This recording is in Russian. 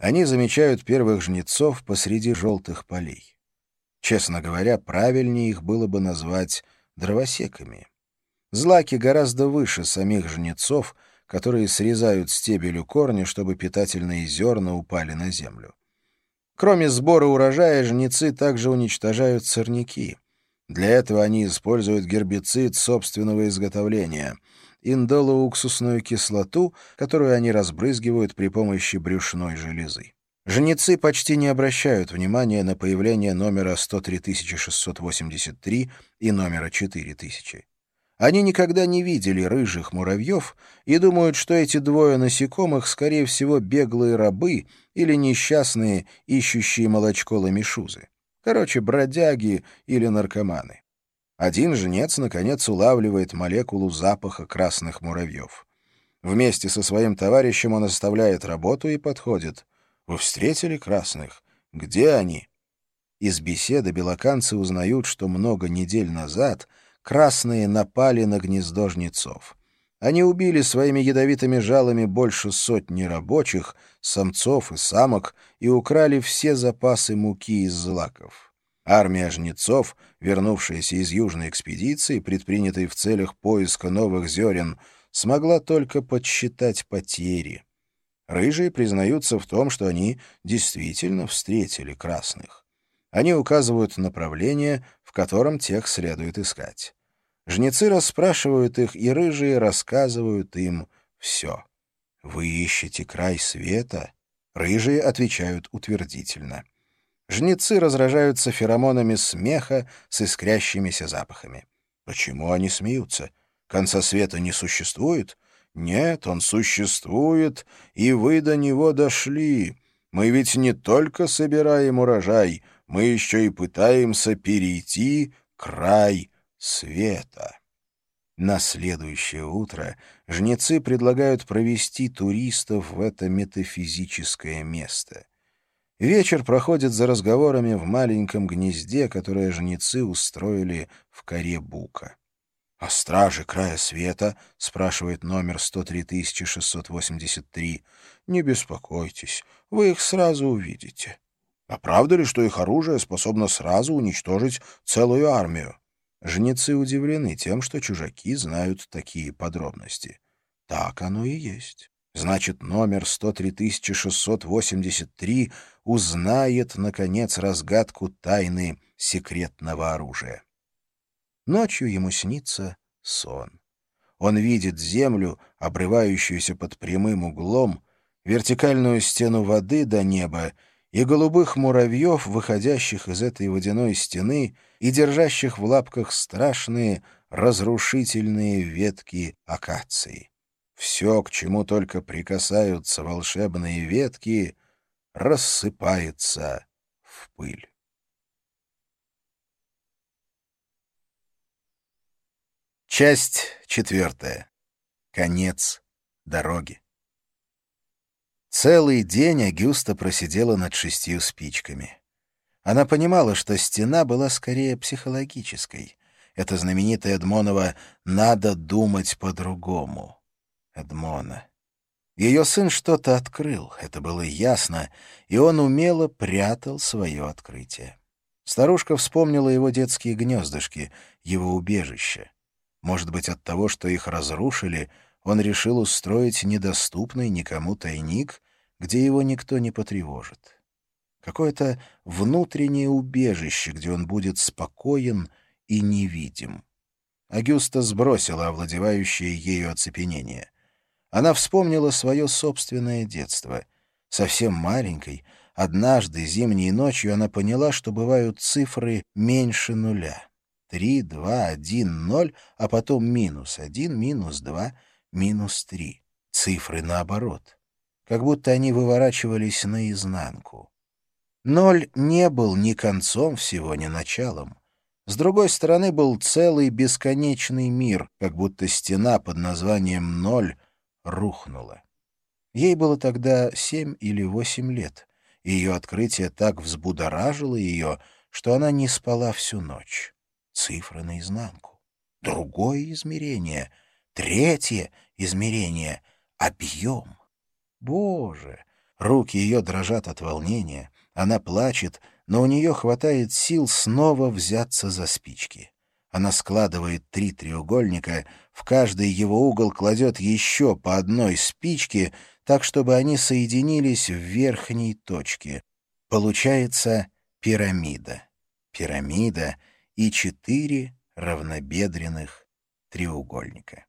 Они замечают первых жнецов посреди желтых полей. Честно говоря, правильнее их было бы назвать дровосеками. Злаки гораздо выше самих жнецов, которые срезают стебель у корня, чтобы питательные зерна упали на землю. Кроме сбора урожая, жнецы также уничтожают сорняки. Для этого они используют гербицид собственного изготовления — индолоуксусную кислоту, которую они разбрызгивают при помощи брюшной железы. Жнецы почти не обращают внимания на появление номера 103683 и номера 4000. Они никогда не видели рыжих муравьев и думают, что эти двое насекомых, скорее всего, беглые рабы или несчастные, ищущие молочко ламишузы. Короче, бродяги или наркоманы. Один жнец, наконец, улавливает молекулу запаха красных муравьев. Вместе со своим товарищем он оставляет работу и подходит. «Вы встретили красных? Где они?» Из беседы белоканцы узнают, что много недель назад красные напали на гнездо жнецов. Они убили своими ядовитыми жалами больше сотни рабочих, самцов и самок и украли все запасы муки из злаков. Армия жнецов, вернувшаяся из южной экспедиции, предпринятой в целях поиска новых зерен, смогла только подсчитать потери. Рыжие признаются в том, что они действительно встретили красных. Они указывают направление, в котором тех следует искать. Жнецы расспрашивают их, и рыжие рассказывают им все. «Вы ищете край света?» Рыжие отвечают утвердительно. Жнецы разражаются феромонами смеха с искрящимися запахами. Почему они смеются? Конца света не существует? Нет, он существует, и вы до него дошли. Мы ведь не только собираем урожай, мы еще и пытаемся перейти край света. На следующее утро жнецы предлагают провести туристов в это метафизическое место. Вечер проходит за разговорами в маленьком гнезде, которое жнецы устроили в коре бука. «А стражи края света?» — спрашивает номер 103683. «Не беспокойтесь, вы их сразу увидите». «А правда ли, что их оружие способно сразу уничтожить целую армию?» Жнецы удивлены тем, что чужаки знают такие подробности. Так оно и есть. Значит, номер 103683 узнает, наконец, разгадку тайны секретного оружия. Ночью ему снится сон. Он видит землю, обрывающуюся под прямым углом, вертикальную стену воды до неба и голубых муравьев, выходящих из этой водяной стены и держащих в лапках страшные разрушительные ветки акации. Все, к чему только прикасаются волшебные ветки, рассыпается в пыль. Часть четвертая. Конец дороги. Целый день Агюста просидела над шестью спичками. Она понимала, что стена была скорее психологической. Это знаменитое Эдмонова «надо думать по-другому». Эдмона. Ее сын что-то открыл, это было ясно, и он умело прятал свое открытие. Старушка вспомнила его детские гнездышки, его убежище. Может быть, от того, что их разрушили, он решил устроить недоступный никому тайник, где его никто не потревожит. Какое-то внутреннее убежище, где он будет спокоен и невидим. Агюста сбросила овладевающее ею оцепенение — она вспомнила свое собственное детство. Совсем маленькой, однажды зимней ночью она поняла, что бывают цифры меньше нуля. Три, два, один, ноль, а потом минус один, минус два, минус три. Цифры наоборот. Как будто они выворачивались наизнанку. Ноль не был ни концом всего, ни началом. С другой стороны был целый бесконечный мир, как будто стена под названием «ноль» рухнула. Ей было тогда семь или восемь лет, и ее открытие так взбудоражило ее, что она не спала всю ночь. Цифры наизнанку. Другое измерение. Третье измерение — объем. Боже, Руки ее дрожат от волнения, она плачет, но у нее хватает сил снова взяться за спички. Она складывает три треугольника, в каждый его угол кладет еще по одной спичке, так, чтобы они соединились в верхней точке. Получается пирамида. Пирамида и четыре равнобедренных треугольника.